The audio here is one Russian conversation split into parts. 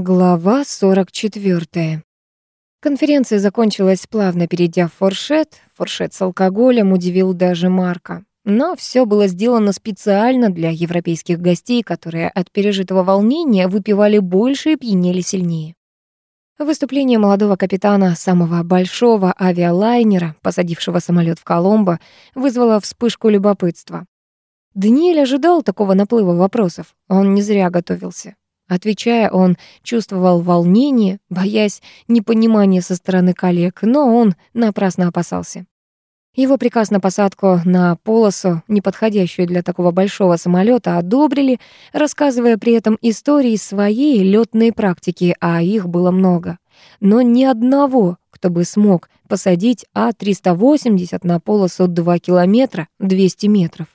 Глава 44. Конференция закончилась плавно, перейдя в форшет. Форшет с алкоголем удивил даже Марка. Но все было сделано специально для европейских гостей, которые от пережитого волнения выпивали больше и пьянели сильнее. Выступление молодого капитана самого большого авиалайнера, посадившего самолет в Коломбо, вызвало вспышку любопытства. Даниэль ожидал такого наплыва вопросов. Он не зря готовился. Отвечая, он чувствовал волнение, боясь непонимания со стороны коллег, но он напрасно опасался. Его приказ на посадку на полосу, неподходящую для такого большого самолета, одобрили, рассказывая при этом истории своей летной практики, а их было много. Но ни одного, кто бы смог посадить А-380 на полосу 2 километра 200 метров.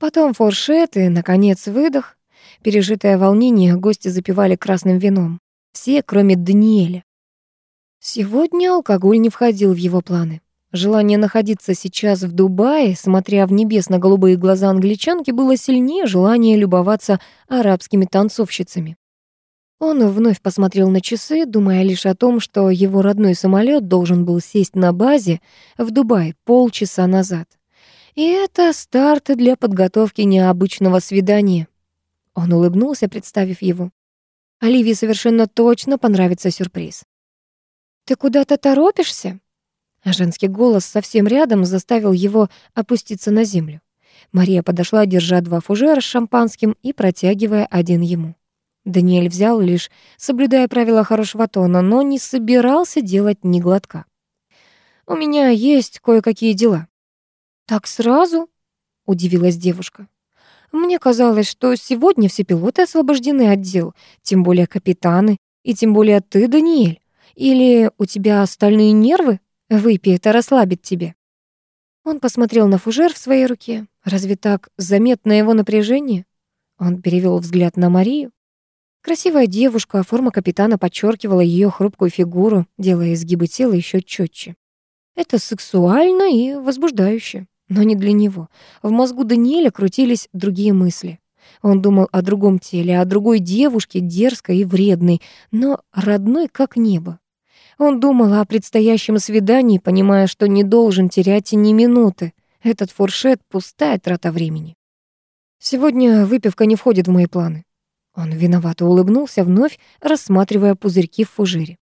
Потом форшет и, наконец, выдох. Пережитое волнение гости запивали красным вином. Все, кроме Даниэля. Сегодня алкоголь не входил в его планы. Желание находиться сейчас в Дубае, смотря в небесно-голубые глаза англичанки, было сильнее желания любоваться арабскими танцовщицами. Он вновь посмотрел на часы, думая лишь о том, что его родной самолет должен был сесть на базе в Дубае полчаса назад. И это старт для подготовки необычного свидания. Он улыбнулся, представив его. Оливии совершенно точно понравится сюрприз. «Ты куда-то торопишься?» А женский голос совсем рядом заставил его опуститься на землю. Мария подошла, держа два фужера с шампанским и протягивая один ему. Даниэль взял лишь, соблюдая правила хорошего тона, но не собирался делать ни глотка. «У меня есть кое-какие дела». «Так сразу?» — удивилась девушка. Мне казалось, что сегодня все пилоты освобождены от дел, тем более капитаны, и тем более ты, Даниэль. Или у тебя остальные нервы? Выпей, это расслабит тебе». Он посмотрел на фужер в своей руке. Разве так заметно его напряжение? Он перевел взгляд на Марию. Красивая девушка, форма капитана подчеркивала ее хрупкую фигуру, делая изгибы тела еще четче. Это сексуально и возбуждающе но не для него. В мозгу Даниэля крутились другие мысли. Он думал о другом теле, о другой девушке, дерзкой и вредной, но родной как небо. Он думал о предстоящем свидании, понимая, что не должен терять ни минуты. Этот фуршет — пустая трата времени. Сегодня выпивка не входит в мои планы. Он виновато улыбнулся, вновь рассматривая пузырьки в фужере.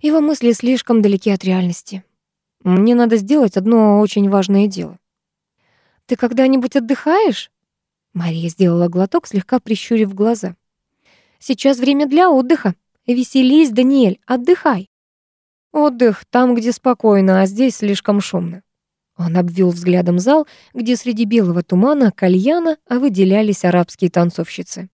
Его мысли слишком далеки от реальности. Мне надо сделать одно очень важное дело. Ты когда-нибудь отдыхаешь? Мария сделала глоток, слегка прищурив глаза. Сейчас время для отдыха. Веселись, Даниэль, отдыхай. Отдых там, где спокойно, а здесь слишком шумно. Он обвел взглядом зал, где среди белого тумана кальяна выделялись арабские танцовщицы.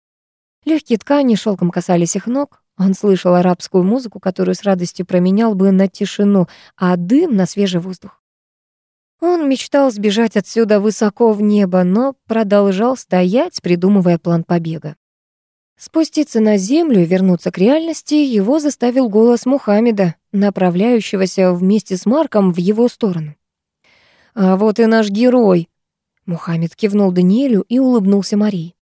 Легкие ткани шелком касались их ног. Он слышал арабскую музыку, которую с радостью променял бы на тишину, а дым — на свежий воздух. Он мечтал сбежать отсюда высоко в небо, но продолжал стоять, придумывая план побега. Спуститься на землю и вернуться к реальности его заставил голос Мухаммеда, направляющегося вместе с Марком в его сторону. «А вот и наш герой!» Мухаммед кивнул Даниэлю и улыбнулся Марии.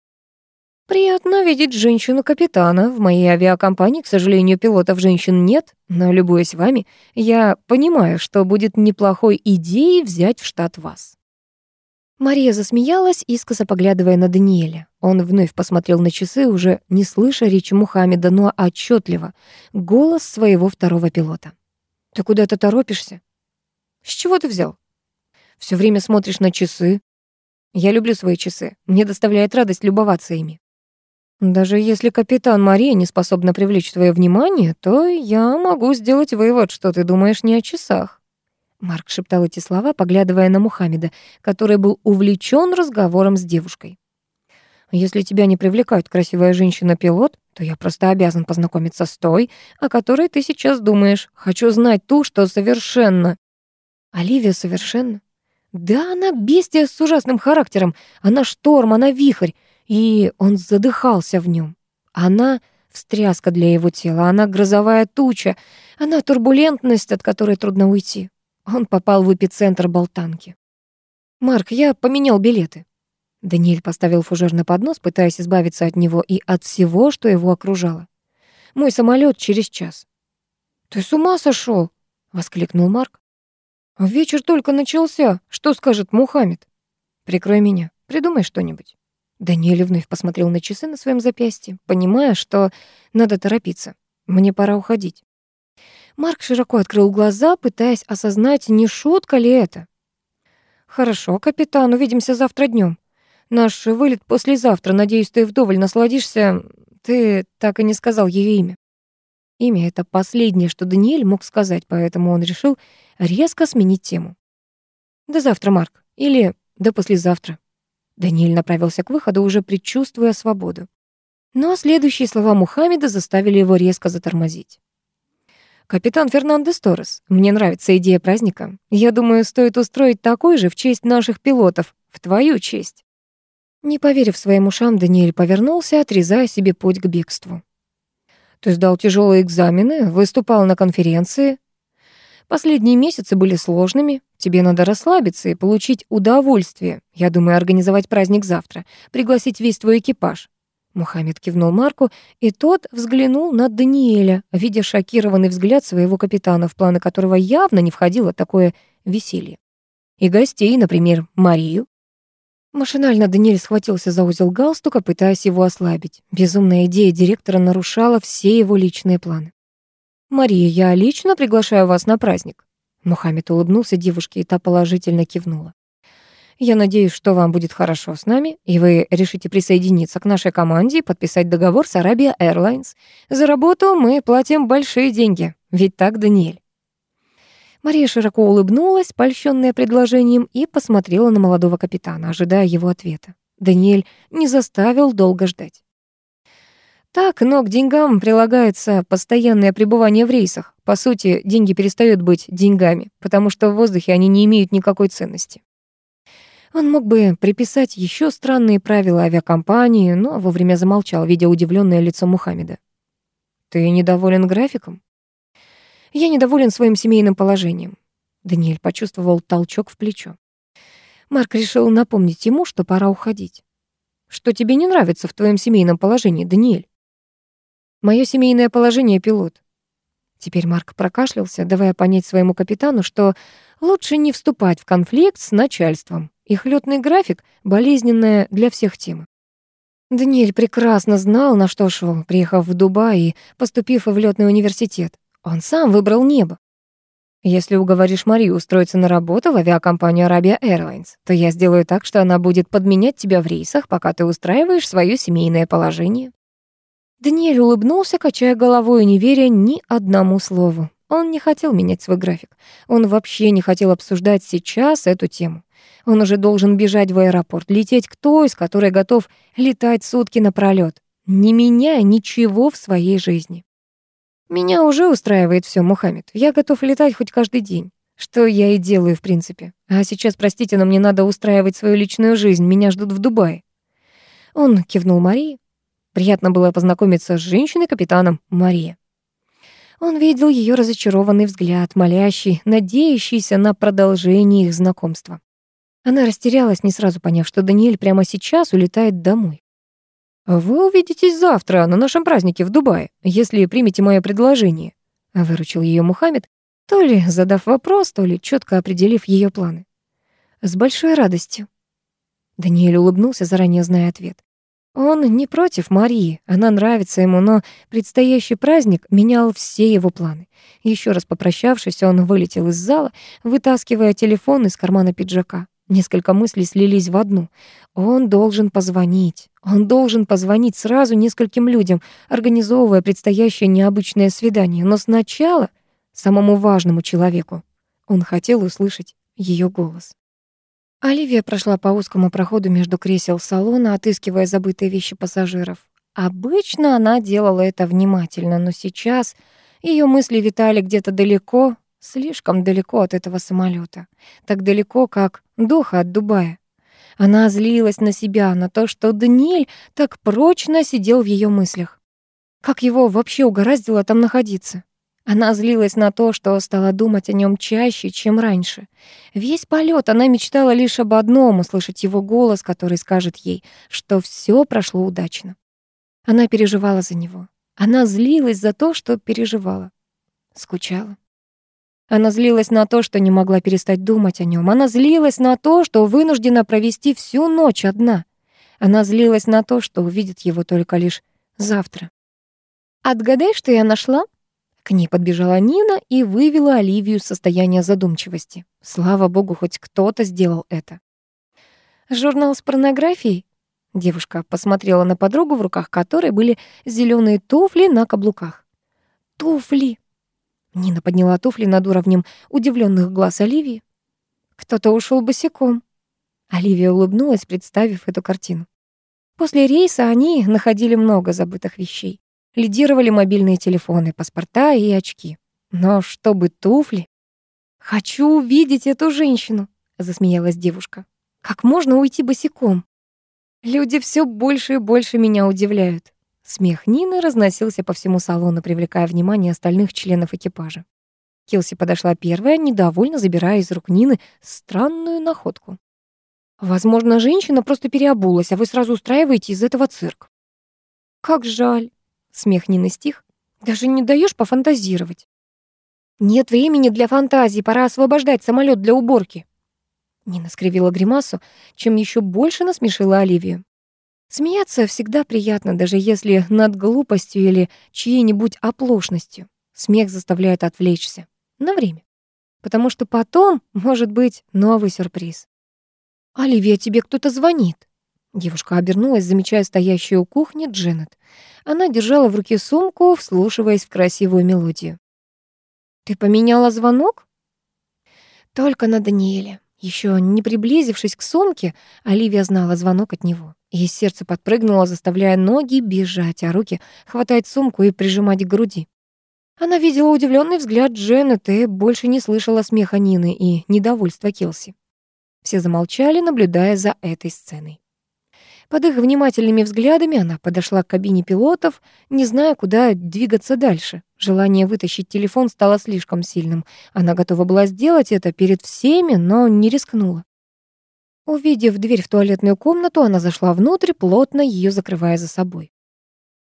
Приятно видеть женщину-капитана. В моей авиакомпании, к сожалению, пилотов женщин нет, но, любуясь вами, я понимаю, что будет неплохой идеей взять в штат вас». Мария засмеялась, искоса поглядывая на Даниэля. Он вновь посмотрел на часы, уже не слыша речи Мухаммеда, но отчетливо, голос своего второго пилота. «Ты куда-то торопишься?» «С чего ты взял?» Все время смотришь на часы». «Я люблю свои часы. Мне доставляет радость любоваться ими». Даже если капитан Мария не способна привлечь твое внимание, то я могу сделать вывод, что ты думаешь не о часах. Марк шептал эти слова, поглядывая на Мухаммеда, который был увлечен разговором с девушкой. Если тебя не привлекает красивая женщина-пилот, то я просто обязан познакомиться с той, о которой ты сейчас думаешь. Хочу знать ту, что совершенно. Оливия совершенно? Да, она бестия с ужасным характером. Она шторм, она вихрь и он задыхался в нем. Она — встряска для его тела, она — грозовая туча, она — турбулентность, от которой трудно уйти. Он попал в эпицентр болтанки. «Марк, я поменял билеты». Даниэль поставил фужер на поднос, пытаясь избавиться от него и от всего, что его окружало. Мой самолет через час». «Ты с ума сошел? воскликнул Марк. «Вечер только начался. Что скажет Мухаммед?» «Прикрой меня. Придумай что-нибудь». Даниэль вновь посмотрел на часы на своем запястье, понимая, что надо торопиться. Мне пора уходить. Марк широко открыл глаза, пытаясь осознать, не шутка ли это. «Хорошо, капитан, увидимся завтра днем. Наш вылет послезавтра. Надеюсь, ты вдоволь насладишься. Ты так и не сказал ее имя». Имя — это последнее, что Даниэль мог сказать, поэтому он решил резко сменить тему. «До завтра, Марк. Или до послезавтра». Даниэль направился к выходу, уже предчувствуя свободу. Но следующие слова Мухаммеда заставили его резко затормозить. «Капитан Фернандес Торрес, мне нравится идея праздника. Я думаю, стоит устроить такой же в честь наших пилотов, в твою честь». Не поверив своим ушам, Даниэль повернулся, отрезая себе путь к бегству. «Ты сдал тяжелые экзамены, выступал на конференции, Последние месяцы были сложными. Тебе надо расслабиться и получить удовольствие. Я думаю организовать праздник завтра, пригласить весь твой экипаж». Мухаммед кивнул Марку, и тот взглянул на Даниэля, видя шокированный взгляд своего капитана, в планы которого явно не входило такое веселье. И гостей, например, Марию. Машинально Даниэль схватился за узел галстука, пытаясь его ослабить. Безумная идея директора нарушала все его личные планы. «Мария, я лично приглашаю вас на праздник». Мухаммед улыбнулся девушке, и та положительно кивнула. «Я надеюсь, что вам будет хорошо с нами, и вы решите присоединиться к нашей команде и подписать договор с Arabia Airlines. За работу мы платим большие деньги, ведь так, Даниэль?» Мария широко улыбнулась, польщённая предложением, и посмотрела на молодого капитана, ожидая его ответа. Даниэль не заставил долго ждать. Так, но к деньгам прилагается постоянное пребывание в рейсах. По сути, деньги перестают быть деньгами, потому что в воздухе они не имеют никакой ценности. Он мог бы приписать еще странные правила авиакомпании, но вовремя замолчал, видя удивленное лицо Мухаммеда. «Ты недоволен графиком?» «Я недоволен своим семейным положением». Даниэль почувствовал толчок в плечо. Марк решил напомнить ему, что пора уходить. «Что тебе не нравится в твоем семейном положении, Даниэль?» Мое семейное положение пилот. Теперь Марк прокашлялся, давая понять своему капитану, что лучше не вступать в конфликт с начальством. Их лётный график — болезненная для всех тема. Даниэль прекрасно знал, на что шел, приехав в Дубай и поступив в лётный университет. Он сам выбрал небо. Если уговоришь Марию устроиться на работу в авиакомпанию Arabia Airlines, то я сделаю так, что она будет подменять тебя в рейсах, пока ты устраиваешь свое семейное положение. Даниэль улыбнулся, качая головой и не веря ни одному слову. Он не хотел менять свой график. Он вообще не хотел обсуждать сейчас эту тему. Он уже должен бежать в аэропорт, лететь к той, с которой готов летать сутки напролёт, не меняя ничего в своей жизни. Меня уже устраивает все, Мухаммед. Я готов летать хоть каждый день. Что я и делаю, в принципе. А сейчас, простите, но мне надо устраивать свою личную жизнь. Меня ждут в Дубае. Он кивнул Марии. Приятно было познакомиться с женщиной-капитаном Мария. Он видел ее разочарованный взгляд, молящий, надеющийся на продолжение их знакомства. Она растерялась, не сразу поняв, что Даниэль прямо сейчас улетает домой. «Вы увидитесь завтра на нашем празднике в Дубае, если примете мое предложение», — выручил ее Мухаммед, то ли задав вопрос, то ли четко определив ее планы. «С большой радостью». Даниэль улыбнулся, заранее зная ответ. Он не против Марии, она нравится ему, но предстоящий праздник менял все его планы. Еще раз попрощавшись, он вылетел из зала, вытаскивая телефон из кармана пиджака. Несколько мыслей слились в одну. Он должен позвонить. Он должен позвонить сразу нескольким людям, организовывая предстоящее необычное свидание. Но сначала самому важному человеку. Он хотел услышать ее голос. Оливия прошла по узкому проходу между кресел салона, отыскивая забытые вещи пассажиров. Обычно она делала это внимательно, но сейчас ее мысли витали где-то далеко, слишком далеко от этого самолета, Так далеко, как Доха от Дубая. Она злилась на себя, на то, что Даниэль так прочно сидел в ее мыслях. Как его вообще угораздило там находиться? Она злилась на то, что стала думать о нем чаще, чем раньше. Весь полет она мечтала лишь об одном — услышать его голос, который скажет ей, что все прошло удачно. Она переживала за него. Она злилась за то, что переживала. Скучала. Она злилась на то, что не могла перестать думать о нем. Она злилась на то, что вынуждена провести всю ночь одна. Она злилась на то, что увидит его только лишь завтра. «Отгадай, что я нашла?» К ней подбежала Нина и вывела Оливию из состояния задумчивости. Слава богу, хоть кто-то сделал это. «Журнал с порнографией?» Девушка посмотрела на подругу, в руках которой были зеленые туфли на каблуках. «Туфли!» Нина подняла туфли над уровнем удивленных глаз Оливии. «Кто-то ушел босиком». Оливия улыбнулась, представив эту картину. После рейса они находили много забытых вещей. Лидировали мобильные телефоны, паспорта и очки. Но чтобы туфли... «Хочу увидеть эту женщину», — засмеялась девушка. «Как можно уйти босиком?» «Люди все больше и больше меня удивляют. Смех Нины разносился по всему салону, привлекая внимание остальных членов экипажа. Килси подошла первая, недовольно забирая из рук Нины странную находку. «Возможно, женщина просто переобулась, а вы сразу устраиваете из этого цирк». «Как жаль!» — смех Нины стих. «Даже не даешь пофантазировать». «Нет времени для фантазии, пора освобождать самолет для уборки». Нина скривила гримасу, чем еще больше насмешила Оливию. Смеяться всегда приятно, даже если над глупостью или чьей-нибудь оплошностью. Смех заставляет отвлечься. На время. Потому что потом может быть новый сюрприз. «Оливия, тебе кто-то звонит». Девушка обернулась, замечая стоящую у кухни Дженнет. Она держала в руке сумку, вслушиваясь в красивую мелодию. «Ты поменяла звонок?» «Только на Даниэле». Еще не приблизившись к сумке, Оливия знала звонок от него. И сердце подпрыгнуло, заставляя ноги бежать, а руки хватать сумку и прижимать к груди. Она видела удивленный взгляд Дженнет и больше не слышала смеха Нины и недовольства Келси. Все замолчали, наблюдая за этой сценой. Под их внимательными взглядами она подошла к кабине пилотов, не зная, куда двигаться дальше. Желание вытащить телефон стало слишком сильным. Она готова была сделать это перед всеми, но не рискнула. Увидев дверь в туалетную комнату, она зашла внутрь, плотно ее закрывая за собой.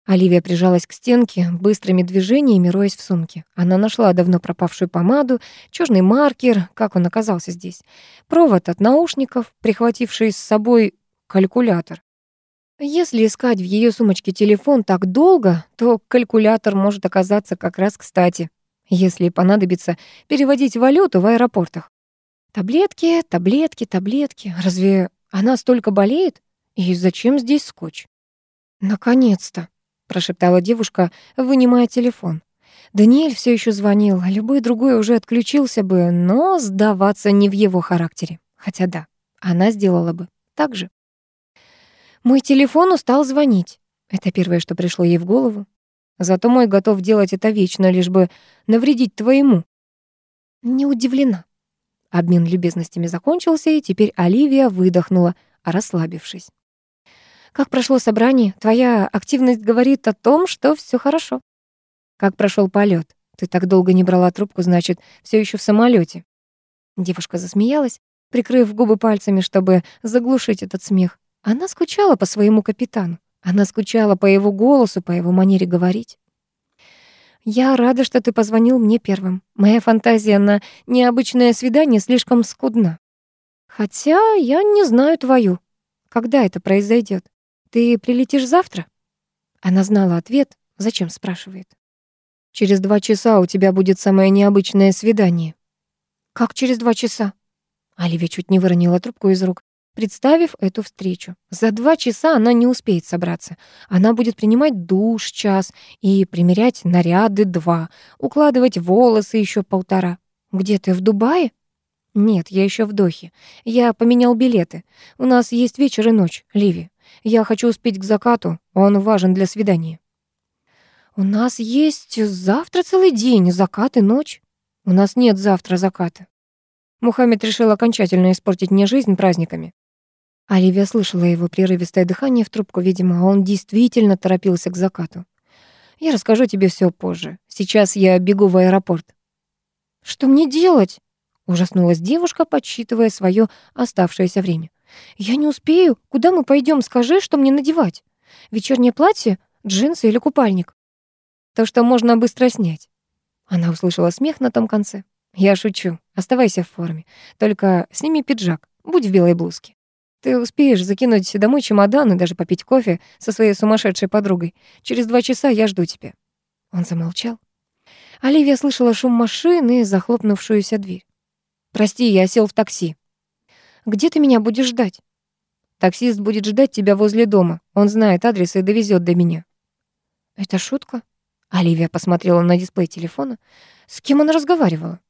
Оливия прижалась к стенке, быстрыми движениями роясь в сумке. Она нашла давно пропавшую помаду, черный маркер, как он оказался здесь, провод от наушников, прихвативший с собой калькулятор. Если искать в ее сумочке телефон так долго, то калькулятор может оказаться как раз кстати, если понадобится переводить валюту в аэропортах. Таблетки, таблетки, таблетки. Разве она столько болеет? И зачем здесь скотч? Наконец-то, прошептала девушка, вынимая телефон. Даниэль все еще звонил, а любой другой уже отключился бы, но сдаваться не в его характере. Хотя да, она сделала бы так же. Мой телефон устал звонить. Это первое, что пришло ей в голову. Зато мой готов делать это вечно, лишь бы навредить твоему. Не удивлена. Обмен любезностями закончился, и теперь Оливия выдохнула, расслабившись. «Как прошло собрание? Твоя активность говорит о том, что все хорошо». «Как прошел полет? Ты так долго не брала трубку, значит, все еще в самолете. Девушка засмеялась, прикрыв губы пальцами, чтобы заглушить этот смех. Она скучала по своему капитану. Она скучала по его голосу, по его манере говорить. «Я рада, что ты позвонил мне первым. Моя фантазия на необычное свидание слишком скудна. Хотя я не знаю твою. Когда это произойдет? Ты прилетишь завтра?» Она знала ответ, зачем спрашивает. «Через два часа у тебя будет самое необычное свидание». «Как через два часа?» Оливия чуть не выронила трубку из рук представив эту встречу. За два часа она не успеет собраться. Она будет принимать душ час и примерять наряды два, укладывать волосы еще полтора. Где ты, в Дубае? Нет, я еще в Дохе. Я поменял билеты. У нас есть вечер и ночь, Ливи. Я хочу успеть к закату, он важен для свидания. У нас есть завтра целый день, закат и ночь. У нас нет завтра заката. Мухаммед решил окончательно испортить мне жизнь праздниками. Оливия слышала его прерывистое дыхание в трубку, видимо, он действительно торопился к закату. «Я расскажу тебе все позже. Сейчас я бегу в аэропорт». «Что мне делать?» — ужаснулась девушка, подсчитывая свое оставшееся время. «Я не успею. Куда мы пойдем? Скажи, что мне надевать. Вечернее платье, джинсы или купальник?» То, что можно быстро снять. Она услышала смех на том конце. Я шучу. Оставайся в форме. Только сними пиджак. Будь в белой блузке. Ты успеешь закинуть домой чемодан и даже попить кофе со своей сумасшедшей подругой. Через два часа я жду тебя». Он замолчал. Оливия слышала шум машины и захлопнувшуюся дверь. «Прости, я сел в такси». «Где ты меня будешь ждать?» «Таксист будет ждать тебя возле дома. Он знает адрес и довезет до меня». «Это шутка?» Оливия посмотрела на дисплей телефона. С кем она разговаривала?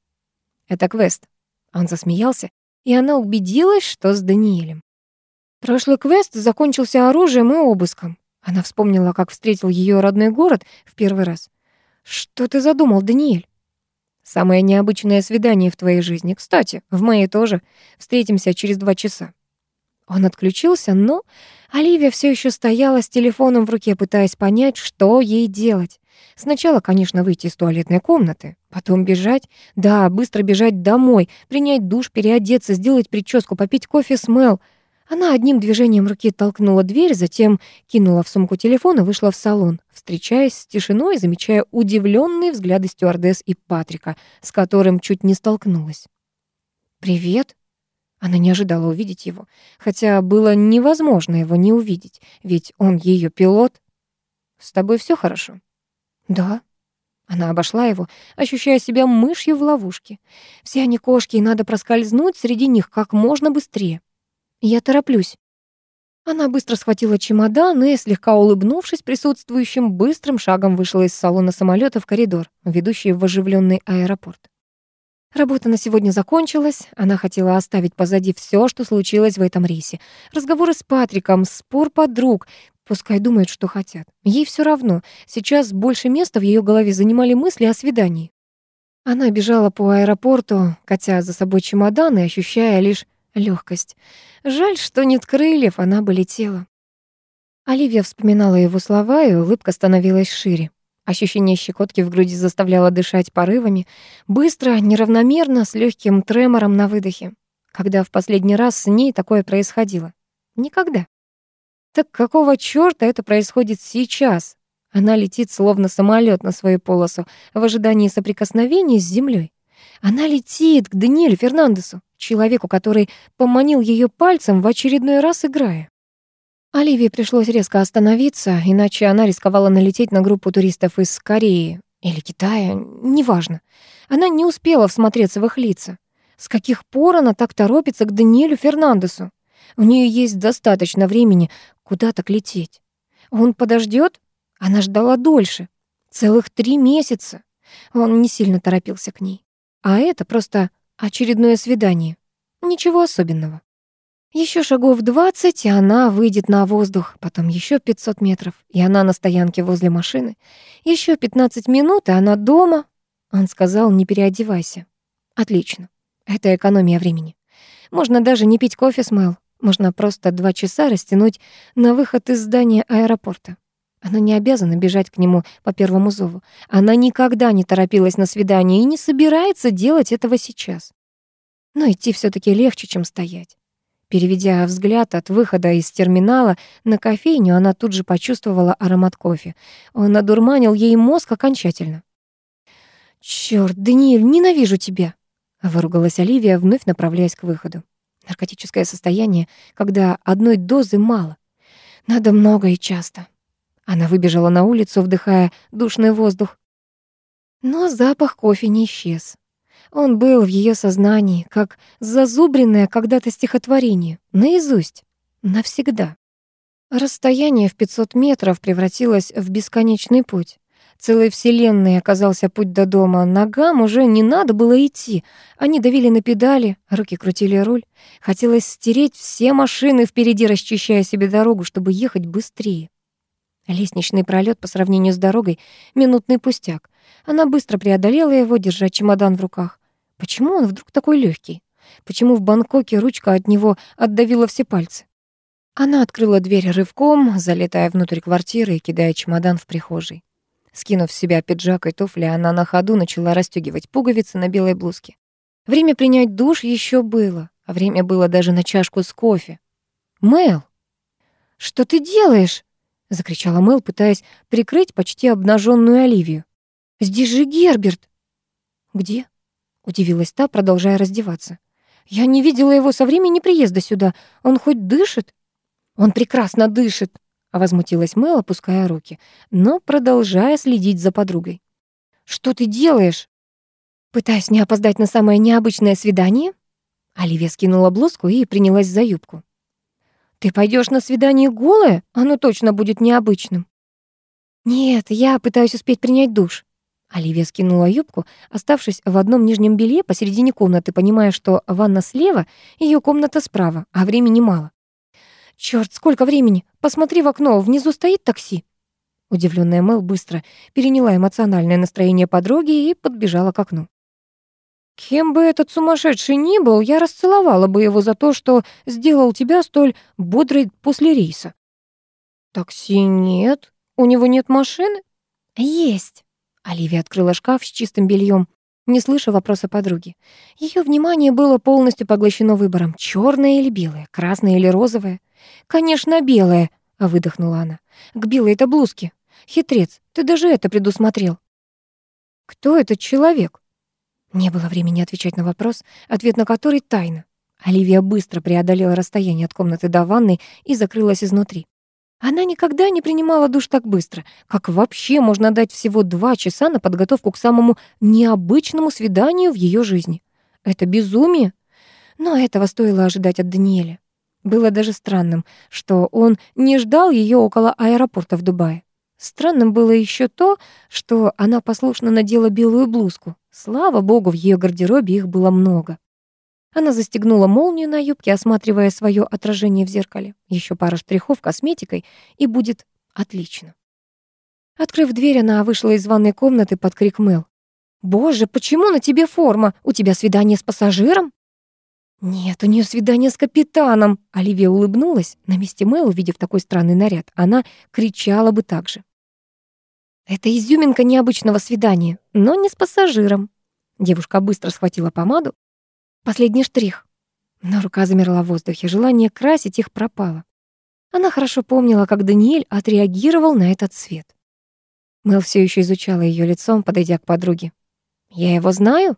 «Это квест». Он засмеялся, и она убедилась, что с Даниэлем. Прошлый квест закончился оружием и обыском. Она вспомнила, как встретил ее родной город в первый раз. «Что ты задумал, Даниэль?» «Самое необычное свидание в твоей жизни. Кстати, в моей тоже. Встретимся через два часа». Он отключился, но Оливия все еще стояла с телефоном в руке, пытаясь понять, что ей делать. Сначала, конечно, выйти из туалетной комнаты, потом бежать, да, быстро бежать домой, принять душ, переодеться, сделать прическу, попить кофе с Мел — она одним движением руки толкнула дверь, затем кинула в сумку телефон и вышла в салон, встречаясь с тишиной замечая удивленные взгляды стюардесс и Патрика, с которым чуть не столкнулась. «Привет». Она не ожидала увидеть его, хотя было невозможно его не увидеть, ведь он ее пилот. «С тобой все хорошо?» «Да». Она обошла его, ощущая себя мышью в ловушке. Все они кошки, и надо проскользнуть среди них как можно быстрее. Я тороплюсь. Она быстро схватила чемодан и, слегка улыбнувшись присутствующим, быстрым шагом вышла из салона самолета в коридор, ведущий в оживленный аэропорт. Работа на сегодня закончилась. Она хотела оставить позади все, что случилось в этом рейсе. Разговоры с Патриком, спор подруг. Пускай думают, что хотят. Ей все равно. Сейчас больше места в ее голове занимали мысли о свидании. Она бежала по аэропорту, катя за собой чемодан и ощущая лишь легкость. Жаль, что нет крыльев, она бы летела. Оливия вспоминала его слова, и улыбка становилась шире. Ощущение щекотки в груди заставляло дышать порывами, быстро, неравномерно, с легким тремором на выдохе. Когда в последний раз с ней такое происходило? Никогда. Так какого чёрта это происходит сейчас? Она летит словно самолет на свою полосу в ожидании соприкосновения с землей. Она летит к Даниэлю Фернандесу, человеку, который поманил ее пальцем в очередной раз играя. Оливии пришлось резко остановиться, иначе она рисковала налететь на группу туристов из Кореи или Китая, неважно. Она не успела всмотреться в их лица. С каких пор она так торопится к Даниэлю Фернандесу? У нее есть достаточно времени куда так лететь. Он подождет? Она ждала дольше. Целых три месяца. Он не сильно торопился к ней. А это просто очередное свидание. Ничего особенного. Еще шагов 20, и она выйдет на воздух, потом еще 500 метров, и она на стоянке возле машины. Еще 15 минут, и она дома. Он сказал, не переодевайся. Отлично. Это экономия времени. Можно даже не пить кофе с Мэл. Можно просто два часа растянуть на выход из здания аэропорта. Она не обязана бежать к нему по первому зову. Она никогда не торопилась на свидание и не собирается делать этого сейчас. Но идти все таки легче, чем стоять. Переведя взгляд от выхода из терминала на кофейню, она тут же почувствовала аромат кофе. Он одурманил ей мозг окончательно. «Чёрт, Даниэль, ненавижу тебя!» — выругалась Оливия, вновь направляясь к выходу. Наркотическое состояние, когда одной дозы мало. Надо много и часто. Она выбежала на улицу, вдыхая душный воздух. Но запах кофе не исчез. Он был в ее сознании, как зазубренное когда-то стихотворение, наизусть, навсегда. Расстояние в 500 метров превратилось в бесконечный путь. Целой вселенной оказался путь до дома. Ногам уже не надо было идти. Они давили на педали, руки крутили руль. Хотелось стереть все машины впереди, расчищая себе дорогу, чтобы ехать быстрее. Лестничный пролет по сравнению с дорогой — минутный пустяк. Она быстро преодолела его, держа чемодан в руках. Почему он вдруг такой легкий? Почему в Бангкоке ручка от него отдавила все пальцы? Она открыла дверь рывком, залетая внутрь квартиры и кидая чемодан в прихожей. Скинув с себя пиджак и туфли, она на ходу начала расстегивать пуговицы на белой блузке. Время принять душ еще было, а время было даже на чашку с кофе. «Мэл, что ты делаешь?» Закричала Мэл, пытаясь прикрыть почти обнаженную Оливию. «Здесь же Герберт!» «Где?» — удивилась та, продолжая раздеваться. «Я не видела его со времени приезда сюда. Он хоть дышит?» «Он прекрасно дышит!» — возмутилась Мэл, опуская руки, но продолжая следить за подругой. «Что ты делаешь?» «Пытаюсь не опоздать на самое необычное свидание?» Оливия скинула блузку и принялась за юбку. «Ты пойдешь на свидание голая? Оно точно будет необычным». «Нет, я пытаюсь успеть принять душ». Оливия скинула юбку, оставшись в одном нижнем белье посередине комнаты, понимая, что ванна слева, ее комната справа, а времени мало. «Чёрт, сколько времени! Посмотри в окно, внизу стоит такси!» Удивленная Мэл быстро переняла эмоциональное настроение подруги и подбежала к окну. Кем бы этот сумасшедший ни был, я расцеловала бы его за то, что сделал тебя столь бодрой после рейса. Такси нет? У него нет машины? Есть. Оливия открыла шкаф с чистым бельем, не слыша вопроса подруги. Ее внимание было полностью поглощено выбором, черное или белое, красное или розовое. «Конечно, белое», — выдохнула она. «К белой-то блузке. Хитрец, ты даже это предусмотрел». «Кто этот человек?» Не было времени отвечать на вопрос, ответ на который — тайна. Оливия быстро преодолела расстояние от комнаты до ванной и закрылась изнутри. Она никогда не принимала душ так быстро. Как вообще можно дать всего два часа на подготовку к самому необычному свиданию в ее жизни? Это безумие. Но этого стоило ожидать от Даниэля. Было даже странным, что он не ждал ее около аэропорта в Дубае. Странным было еще то, что она послушно надела белую блузку. Слава богу, в ее гардеробе их было много. Она застегнула молнию на юбке, осматривая свое отражение в зеркале. Еще пара штрихов косметикой, и будет отлично. Открыв дверь, она вышла из ванной комнаты под крик Мэл. «Боже, почему на тебе форма? У тебя свидание с пассажиром?» «Нет, у нее свидание с капитаном!» Оливия улыбнулась. На месте Мэл, увидев такой странный наряд, она кричала бы так же. Это изюминка необычного свидания, но не с пассажиром. Девушка быстро схватила помаду. Последний штрих. Но рука замерла в воздухе, желание красить их пропало. Она хорошо помнила, как Даниэль отреагировал на этот цвет. Мэл все еще изучала ее лицом, подойдя к подруге. «Я его знаю?»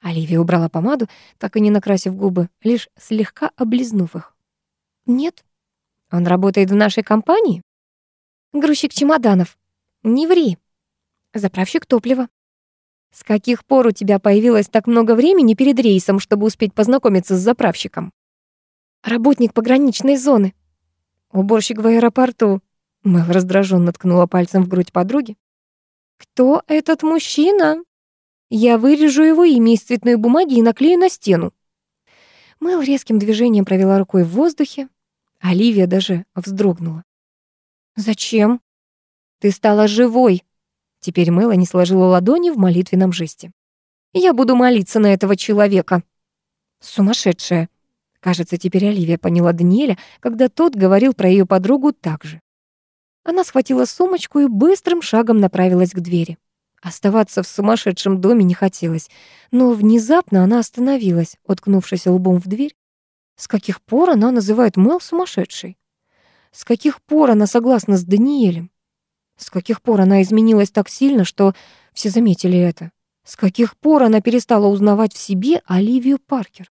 Оливия убрала помаду, так и не накрасив губы, лишь слегка облизнув их. «Нет. Он работает в нашей компании?» «Грузчик чемоданов», не ври. Заправщик топлива. С каких пор у тебя появилось так много времени перед рейсом, чтобы успеть познакомиться с заправщиком? Работник пограничной зоны. Уборщик в аэропорту. Мэл раздраженно ткнула пальцем в грудь подруги. Кто этот мужчина? Я вырежу его имя из цветной бумаги и наклею на стену. Мэл резким движением провела рукой в воздухе. Оливия даже вздрогнула. «Зачем?» Ты стала живой. Теперь Мелани сложила ладони в молитвенном жесте. Я буду молиться на этого человека. Сумасшедшая. Кажется, теперь Оливия поняла Даниэля, когда тот говорил про ее подругу так же. Она схватила сумочку и быстрым шагом направилась к двери. Оставаться в сумасшедшем доме не хотелось, но внезапно она остановилась, уткнувшись лбом в дверь. С каких пор она называет Мел сумасшедшей? С каких пор она согласна с Даниэлем? С каких пор она изменилась так сильно, что все заметили это? С каких пор она перестала узнавать в себе Оливию Паркер?